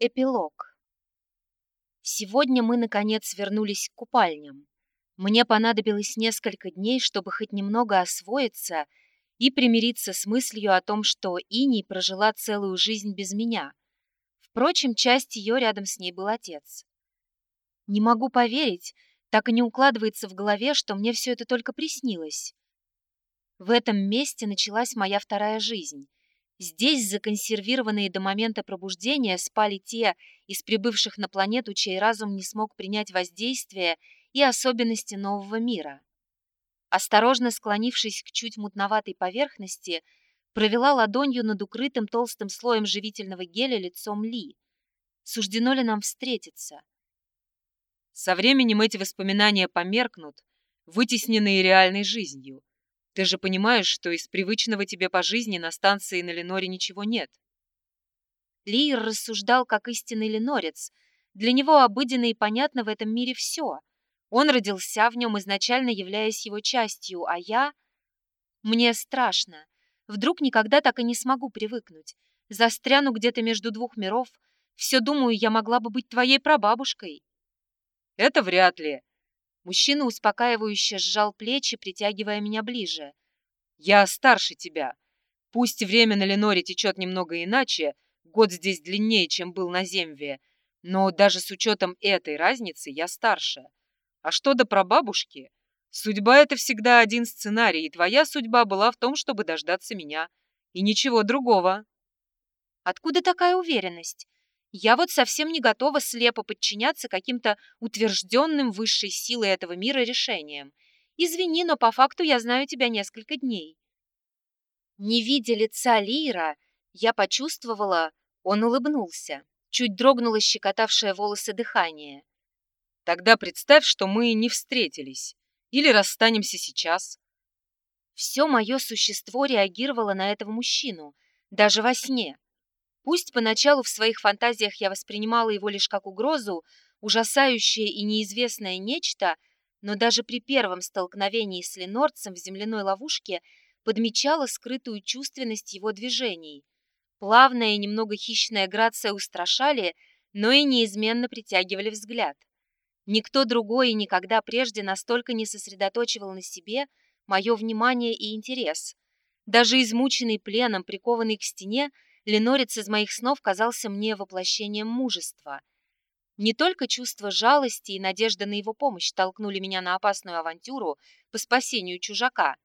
Эпилог. Сегодня мы, наконец, вернулись к купальням. Мне понадобилось несколько дней, чтобы хоть немного освоиться и примириться с мыслью о том, что Иней прожила целую жизнь без меня. Впрочем, часть ее рядом с ней был отец. Не могу поверить, так и не укладывается в голове, что мне все это только приснилось. В этом месте началась моя вторая жизнь. Здесь, законсервированные до момента пробуждения, спали те из прибывших на планету, чей разум не смог принять воздействие и особенности нового мира. Осторожно склонившись к чуть мутноватой поверхности, провела ладонью над укрытым толстым слоем живительного геля лицом Ли. Суждено ли нам встретиться? Со временем эти воспоминания померкнут, вытесненные реальной жизнью. Ты же понимаешь, что из привычного тебе по жизни на станции на Леноре ничего нет. Лиер рассуждал как истинный ленорец. Для него обыденно и понятно в этом мире все. Он родился в нем, изначально являясь его частью, а я... Мне страшно. Вдруг никогда так и не смогу привыкнуть. Застряну где-то между двух миров. Все думаю, я могла бы быть твоей прабабушкой. Это вряд ли. Мужчина успокаивающе сжал плечи, притягивая меня ближе. Я старше тебя. Пусть время на Леноре течет немного иначе, год здесь длиннее, чем был на Земве, но даже с учетом этой разницы я старше. А что до прабабушки? Судьба — это всегда один сценарий, и твоя судьба была в том, чтобы дождаться меня. И ничего другого. Откуда такая уверенность? Я вот совсем не готова слепо подчиняться каким-то утвержденным высшей силой этого мира решениям. Извини, но по факту я знаю тебя несколько дней. Не видя лица Лира, я почувствовала, он улыбнулся. Чуть дрогнуло щекотавшее волосы дыхание. Тогда представь, что мы не встретились. Или расстанемся сейчас. Все мое существо реагировало на этого мужчину, даже во сне. Пусть поначалу в своих фантазиях я воспринимала его лишь как угрозу, ужасающее и неизвестное нечто, но даже при первом столкновении с ленорцем в земляной ловушке подмечала скрытую чувственность его движений. Плавная и немного хищная грация устрашали, но и неизменно притягивали взгляд. Никто другой никогда прежде настолько не сосредоточивал на себе мое внимание и интерес. Даже измученный пленом, прикованный к стене, Ленорец из моих снов казался мне воплощением мужества. Не только чувство жалости и надежда на его помощь толкнули меня на опасную авантюру по спасению чужака.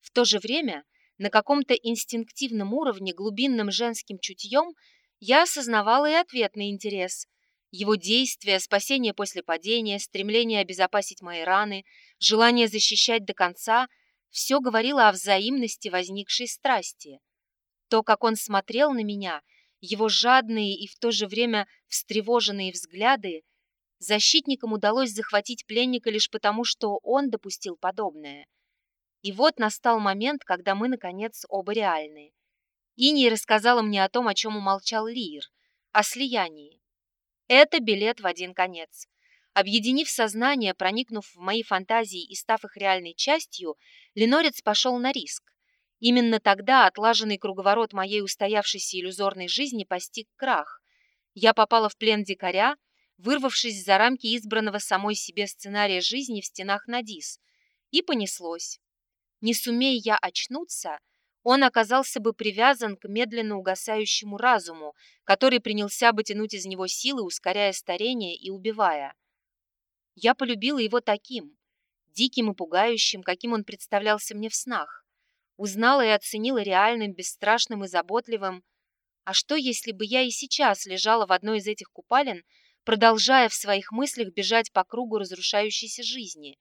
В то же время, на каком-то инстинктивном уровне, глубинным женским чутьем, я осознавала и ответный интерес. Его действия, спасение после падения, стремление обезопасить мои раны, желание защищать до конца – все говорило о взаимности возникшей страсти. То, как он смотрел на меня, его жадные и в то же время встревоженные взгляды, защитникам удалось захватить пленника лишь потому, что он допустил подобное. И вот настал момент, когда мы, наконец, оба реальны. Иний рассказала мне о том, о чем умолчал Лир, о слиянии. Это билет в один конец. Объединив сознание, проникнув в мои фантазии и став их реальной частью, Ленорец пошел на риск. Именно тогда отлаженный круговорот моей устоявшейся иллюзорной жизни постиг крах. Я попала в плен дикаря, вырвавшись за рамки избранного самой себе сценария жизни в стенах Надис. И понеслось. Не сумея я очнуться, он оказался бы привязан к медленно угасающему разуму, который принялся бы тянуть из него силы, ускоряя старение и убивая. Я полюбила его таким, диким и пугающим, каким он представлялся мне в снах. Узнала и оценила реальным, бесстрашным и заботливым. А что, если бы я и сейчас лежала в одной из этих купалин, продолжая в своих мыслях бежать по кругу разрушающейся жизни?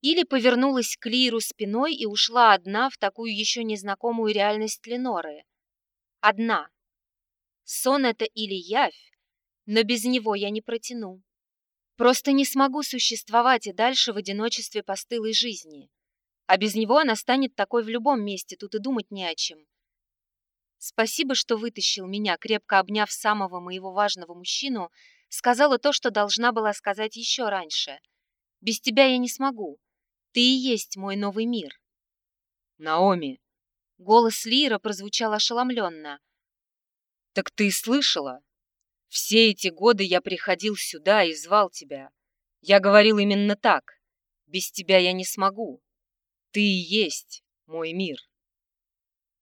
Или повернулась к Лиру спиной и ушла одна в такую еще незнакомую реальность Леноры? Одна. Сон это или явь, но без него я не протяну. Просто не смогу существовать и дальше в одиночестве постылой жизни а без него она станет такой в любом месте, тут и думать не о чем. Спасибо, что вытащил меня, крепко обняв самого моего важного мужчину, сказала то, что должна была сказать еще раньше. Без тебя я не смогу. Ты и есть мой новый мир. Наоми. Голос Лира прозвучал ошеломленно. Так ты слышала? Все эти годы я приходил сюда и звал тебя. Я говорил именно так. Без тебя я не смогу. Ты и есть мой мир.